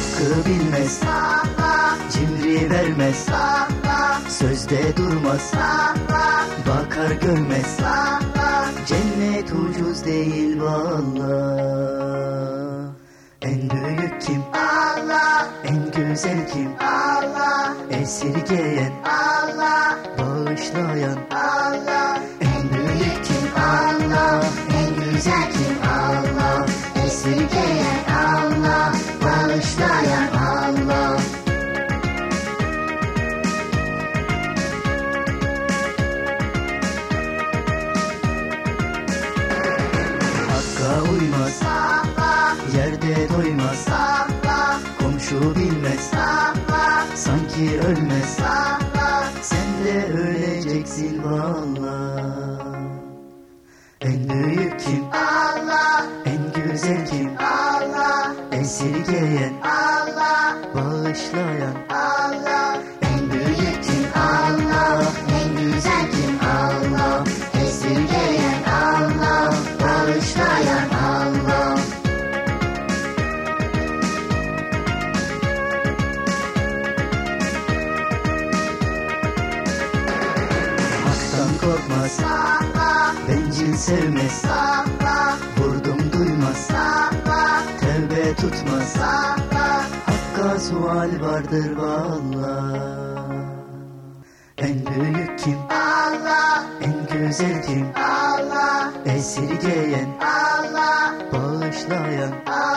Hakkı bilmez Cimri vermez Sözde durmaz Bakar görmez Cennet ucuz değil valla En büyük kim? Allah, En güzel kim? Allah, Esirgeyen Allah, Bağışlayan Allah, En büyük kim? Allah En güzel kim? Hakka uymaz. Allah, Yerde doymaz. Allah, Komşu bilmez. Allah, Sanki ölmez. Allah, Sen de öleceksin valla En büyük kim? Allah, En güzel kim? Allah, Esirgeyen Allah, Bağışlayan? Allah, korkmaz Allah, Bencil sevmez Vurdum duymaz Allah, Tevbe tutmaz Allah, Hakka sual vardır valla En büyük kim? Allah, En güzel kim? Allah, Esirgeyen Allah, Bağışlayan Allah?